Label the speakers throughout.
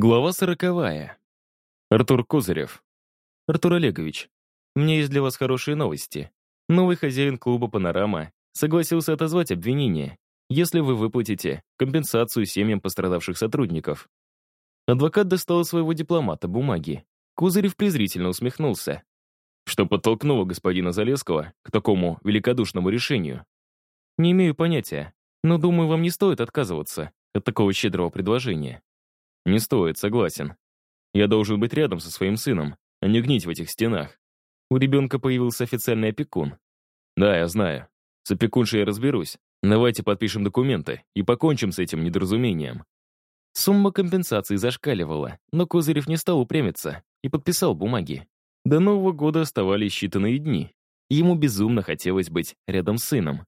Speaker 1: Глава сороковая. Артур Козырев. Артур Олегович, у меня есть для вас хорошие новости. Новый хозяин клуба «Панорама» согласился отозвать обвинение, если вы выплатите компенсацию семьям пострадавших сотрудников. Адвокат достал своего дипломата бумаги. Козырев презрительно усмехнулся. Что подтолкнуло господина Залесского к такому великодушному решению? Не имею понятия, но думаю, вам не стоит отказываться от такого щедрого предложения. Не стоит, согласен. Я должен быть рядом со своим сыном, а не гнить в этих стенах. У ребенка появился официальный опекун. Да, я знаю. С опекуншей я разберусь. Давайте подпишем документы и покончим с этим недоразумением. Сумма компенсации зашкаливала, но Козырев не стал упрямиться и подписал бумаги. До Нового года оставались считанные дни. Ему безумно хотелось быть рядом с сыном.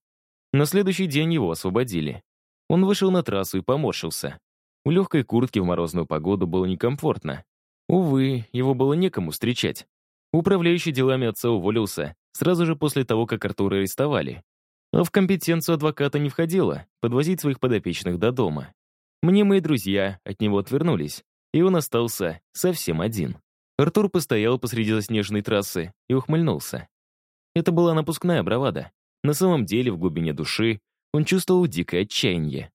Speaker 1: На следующий день его освободили. Он вышел на трассу и поморщился. В легкой куртке в морозную погоду было некомфортно. Увы, его было некому встречать. Управляющий делами отца уволился сразу же после того, как Артура арестовали. А в компетенцию адвоката не входило подвозить своих подопечных до дома. Мне мои друзья от него отвернулись, и он остался совсем один. Артур постоял посреди заснеженной трассы и ухмыльнулся. Это была напускная бравада. На самом деле, в глубине души, он чувствовал дикое отчаяние.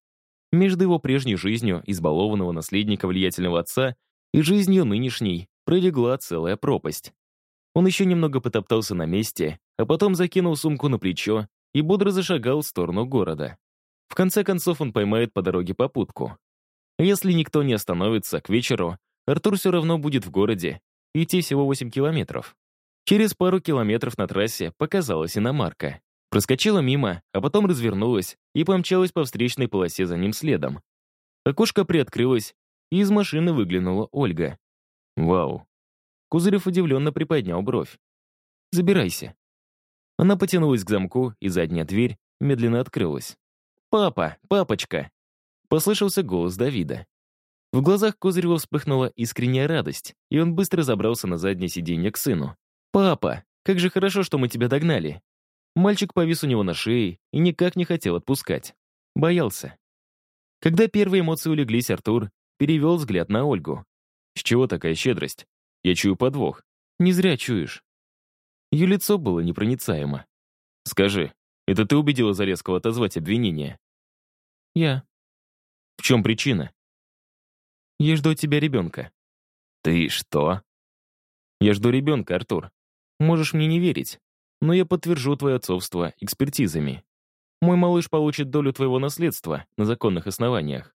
Speaker 1: Между его прежней жизнью избалованного наследника влиятельного отца и жизнью нынешней пролегла целая пропасть. Он еще немного потоптался на месте, а потом закинул сумку на плечо и бодро зашагал в сторону города. В конце концов он поймает по дороге попутку. Если никто не остановится, к вечеру Артур все равно будет в городе, идти всего 8 километров. Через пару километров на трассе показалась иномарка. Проскочила мимо, а потом развернулась и помчалась по встречной полосе за ним следом. Окошко приоткрылось, и из машины выглянула Ольга. «Вау!» Кузырев удивленно приподнял бровь. «Забирайся». Она потянулась к замку, и задняя дверь медленно открылась. «Папа! Папочка!» Послышался голос Давида. В глазах Козырева вспыхнула искренняя радость, и он быстро забрался на заднее сиденье к сыну. «Папа, как же хорошо, что мы тебя догнали. Мальчик повис у него на шее и никак не хотел отпускать. Боялся. Когда первые эмоции улеглись, Артур перевел взгляд на Ольгу. «С чего такая щедрость? Я чую подвох. Не зря чуешь». Ее лицо было непроницаемо. «Скажи, это ты убедила Зарецкого отозвать обвинение?» «Я». «В чем причина?» «Я жду от тебя ребенка». «Ты что?» «Я жду ребенка, Артур. Можешь мне не верить, но я подтвержу твое отцовство экспертизами. Мой малыш получит долю твоего наследства на законных основаниях.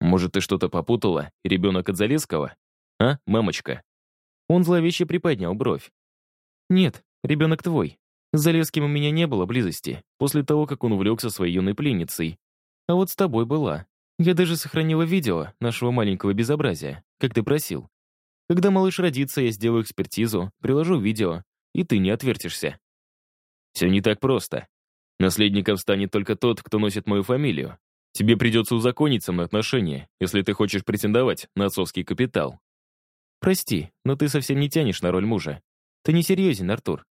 Speaker 1: Может, ты что-то попутала, ребенок от Залесского? А, мамочка?» Он зловеще приподнял бровь. «Нет, ребенок твой. С Залесским у меня не было близости, после того, как он увлекся своей юной пленницей. А вот с тобой была. Я даже сохранила видео нашего маленького безобразия, как ты просил. Когда малыш родится, я сделаю экспертизу, приложу видео, и ты не отвертишься. Все не так просто. Наследником станет только тот, кто носит мою фамилию. Тебе придется узаконить со мной отношения, если ты хочешь претендовать на отцовский капитал. Прости, но ты совсем не тянешь на роль мужа. Ты не серьезен, Артур.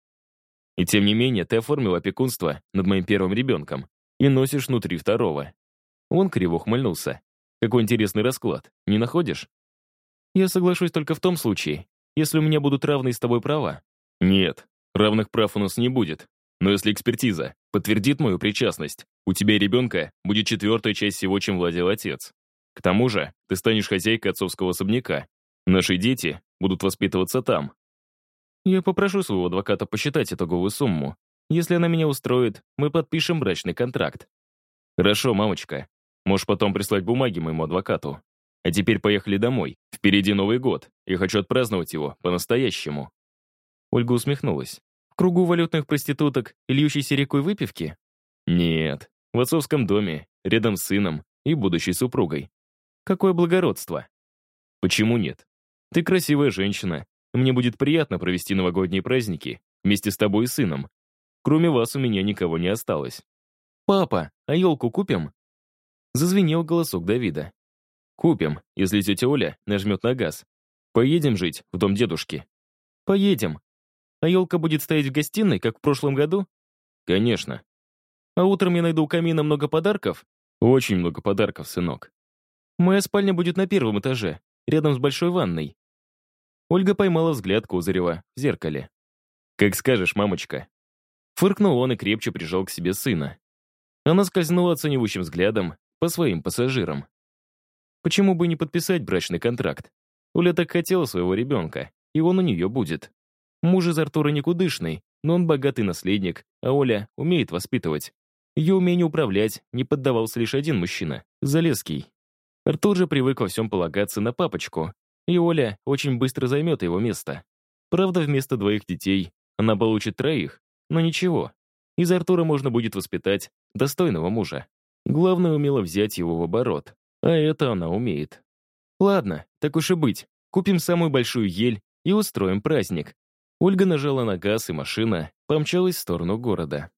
Speaker 1: И тем не менее, ты оформил опекунство над моим первым ребенком и носишь внутри второго. Он криво ухмыльнулся. Какой интересный расклад, не находишь? Я соглашусь только в том случае, если у меня будут равные с тобой права. Нет, равных прав у нас не будет. Но если экспертиза подтвердит мою причастность, у тебя и ребенка будет четвертая часть всего, чем владел отец. К тому же ты станешь хозяйкой отцовского особняка. Наши дети будут воспитываться там. Я попрошу своего адвоката посчитать итоговую сумму. Если она меня устроит, мы подпишем брачный контракт. Хорошо, мамочка. Можешь потом прислать бумаги моему адвокату. А теперь поехали домой. Впереди Новый год. Я хочу отпраздновать его по-настоящему. Ольга усмехнулась. В кругу валютных проституток и льющейся рекой выпивки? Нет, в отцовском доме, рядом с сыном и будущей супругой. Какое благородство. Почему нет? Ты красивая женщина. Мне будет приятно провести новогодние праздники вместе с тобой и сыном. Кроме вас у меня никого не осталось. «Папа, а елку купим?» Зазвенел голосок Давида. «Купим, если тетя Оля нажмет на газ. Поедем жить в дом дедушки». «Поедем», а елка будет стоять в гостиной, как в прошлом году? Конечно. А утром я найду у камина много подарков? Очень много подарков, сынок. Моя спальня будет на первом этаже. рядом с большой ванной. Ольга поймала взгляд Козырева в зеркале. «Как скажешь, мамочка». Фыркнул он и крепче прижал к себе сына. Она скользнула оценивающим взглядом по своим пассажирам. Почему бы не подписать брачный контракт? Оля так хотела своего ребенка, и он у нее будет. Муж из Артура никудышный, но он богатый наследник, а Оля умеет воспитывать. Ее умение управлять не поддавался лишь один мужчина — Залеский. Артур же привык во всем полагаться на папочку, и Оля очень быстро займет его место. Правда, вместо двоих детей она получит троих, но ничего. Из Артура можно будет воспитать достойного мужа. Главное, умело взять его в оборот. А это она умеет. Ладно, так уж и быть. Купим самую большую ель и устроим праздник. Ольга нажала на газ, и машина помчалась в сторону города.